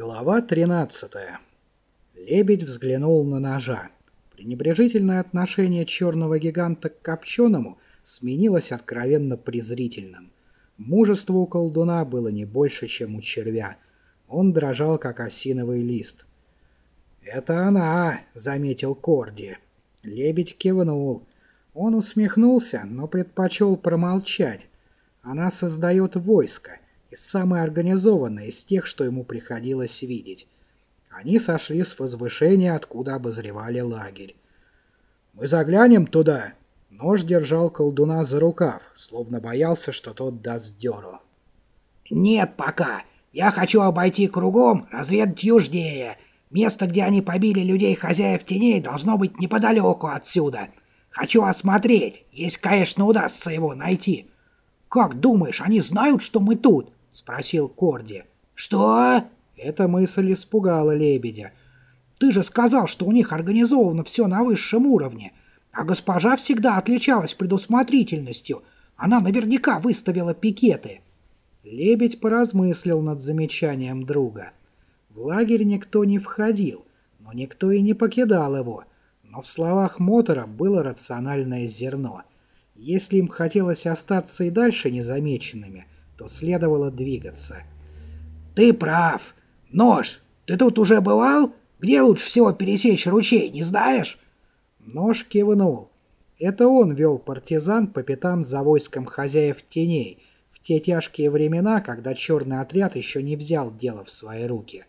Глава 13. Лебедь взглянул на ножа. Пренебрежительное отношение черного гиганта к копченому сменилось откровенно презрительным. Мужество у колдуна было не больше, чем у червя. Он дрожал, как осиновый лист. «Это она!» — заметил Корди. Лебедь кивнул. Он усмехнулся, но предпочел промолчать. Она создает войско — и самое организованное из тех, что ему приходилось видеть. Они сошли с возвышения, откуда обозревали лагерь. «Мы заглянем туда!» Нож держал колдуна за рукав, словно боялся, что тот даст дёру. «Нет пока. Я хочу обойти кругом, разведать южнее. Место, где они побили людей хозяев теней, должно быть неподалеку отсюда. Хочу осмотреть, если, конечно, удастся его найти. Как думаешь, они знают, что мы тут?» Спросил Корди. «Что?» Эта мысль испугала лебедя. «Ты же сказал, что у них организовано все на высшем уровне, а госпожа всегда отличалась предусмотрительностью. Она наверняка выставила пикеты». Лебедь поразмыслил над замечанием друга. В лагерь никто не входил, но никто и не покидал его. Но в словах Мотора было рациональное зерно. Если им хотелось остаться и дальше незамеченными – то следовало двигаться. «Ты прав. Нож, ты тут уже бывал? Где лучше всего пересечь ручей, не знаешь?» Нож кивнул. Это он вел партизан по пятам за войском хозяев теней в те тяжкие времена, когда черный отряд еще не взял дело в свои руки.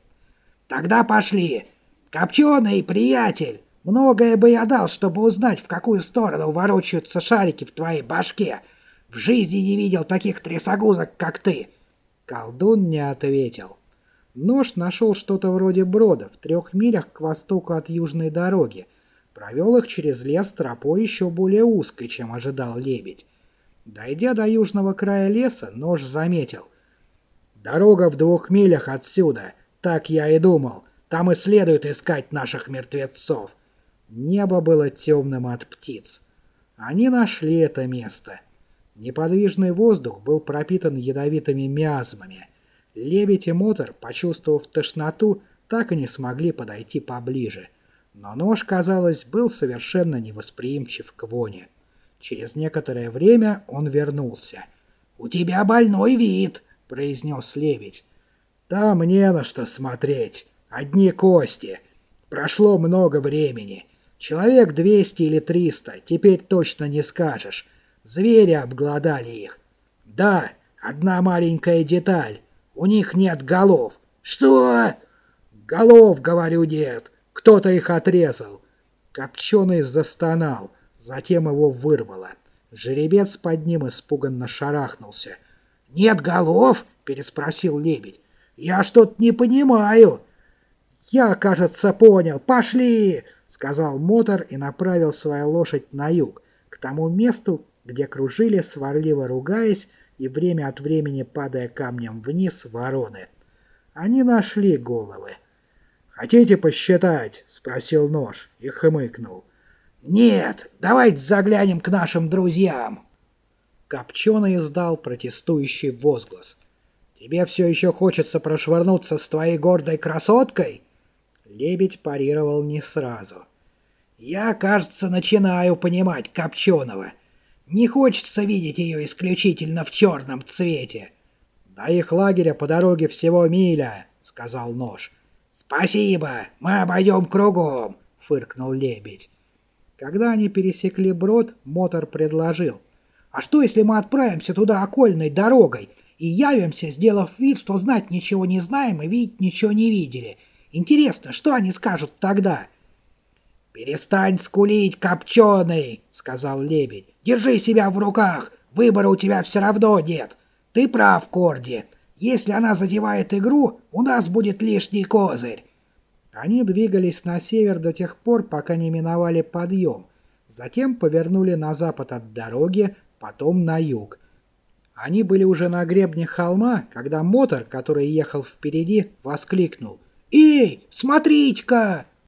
«Тогда пошли! Копченый приятель! Многое бы я дал, чтобы узнать, в какую сторону ворочаются шарики в твоей башке!» В жизни не видел таких трясогузок, как ты!» Колдун не ответил. Нож нашел что-то вроде брода в трех милях к востоку от южной дороги. Провел их через лес тропой еще более узкой, чем ожидал лебедь. Дойдя до южного края леса, нож заметил. «Дорога в двух милях отсюда. Так я и думал. Там и следует искать наших мертвецов». Небо было темным от птиц. Они нашли это место. Неподвижный воздух был пропитан ядовитыми миазмами. Лебедь и Мотор, почувствовав тошноту, так и не смогли подойти поближе. Но нож, казалось, был совершенно невосприимчив к воне. Через некоторое время он вернулся. «У тебя больной вид», — произнес лебедь. «Там не на что смотреть. Одни кости. Прошло много времени. Человек двести или триста, теперь точно не скажешь. Звери обглодали их. Да, одна маленькая деталь. У них нет голов. Что? Голов, говорю, нет. Кто-то их отрезал. Копченый застонал. Затем его вырвало. Жеребец под ним испуганно шарахнулся. «Нет голов?» — переспросил лебедь. «Я что-то не понимаю». «Я, кажется, понял. Пошли!» — сказал мотор и направил свою лошадь на юг, к тому месту, где кружили, сварливо ругаясь и время от времени падая камнем вниз вороны. Они нашли головы. «Хотите посчитать?» — спросил нож и хмыкнул. «Нет, давайте заглянем к нашим друзьям!» Копченый издал протестующий возглас. «Тебе все еще хочется прошвырнуться с твоей гордой красоткой?» Лебедь парировал не сразу. «Я, кажется, начинаю понимать Копченого. Не хочется видеть ее исключительно в черном цвете. «До их лагеря по дороге всего миля», — сказал нож. «Спасибо, мы обойдем кругом», — фыркнул лебедь. Когда они пересекли брод, Мотор предложил. «А что, если мы отправимся туда окольной дорогой и явимся, сделав вид, что знать ничего не знаем и видеть ничего не видели? Интересно, что они скажут тогда?» «Перестань скулить, копченый!» — сказал лебедь. «Держи себя в руках! Выбора у тебя все равно нет! Ты прав, Корди! Если она задевает игру, у нас будет лишний козырь!» Они двигались на север до тех пор, пока не миновали подъем. Затем повернули на запад от дороги, потом на юг. Они были уже на гребне холма, когда мотор, который ехал впереди, воскликнул. «Эй, смотрите-ка!»